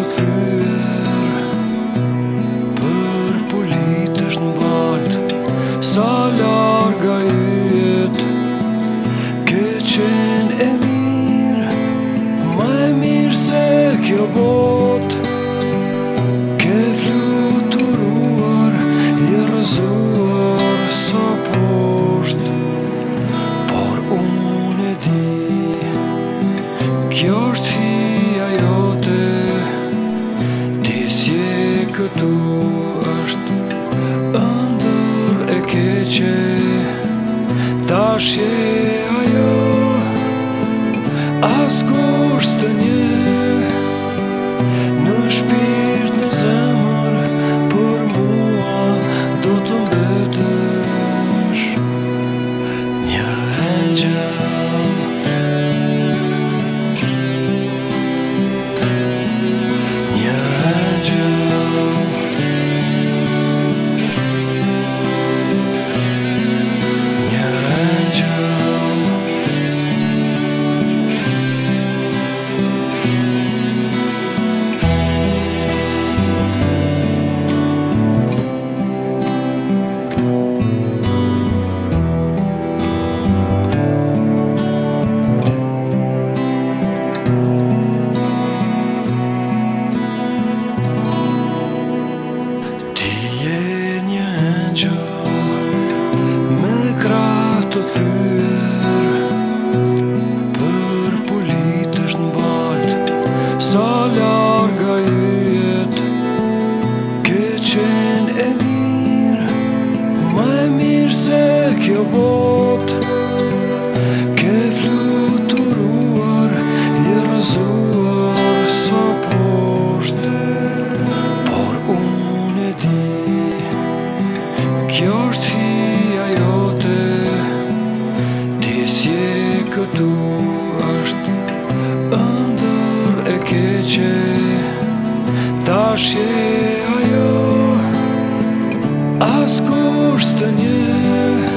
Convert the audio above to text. të thyr Për pulit është në bald Sa larga jet Ke qenë e mirë Ma e mirë se kjo bot Kë fluturuar I rëzuar Sa posht Por unë e di Kjo është hi Këtu është Ndër e keqe Tashje ajo Askur së të nje Në shpi Me kratë të thyër Për pulit është në batë Sa larga jetë Këtë qenë e mirë Më e mirë se kjo botë Këtu është Ndër e keqe Tash je ajo As të njehë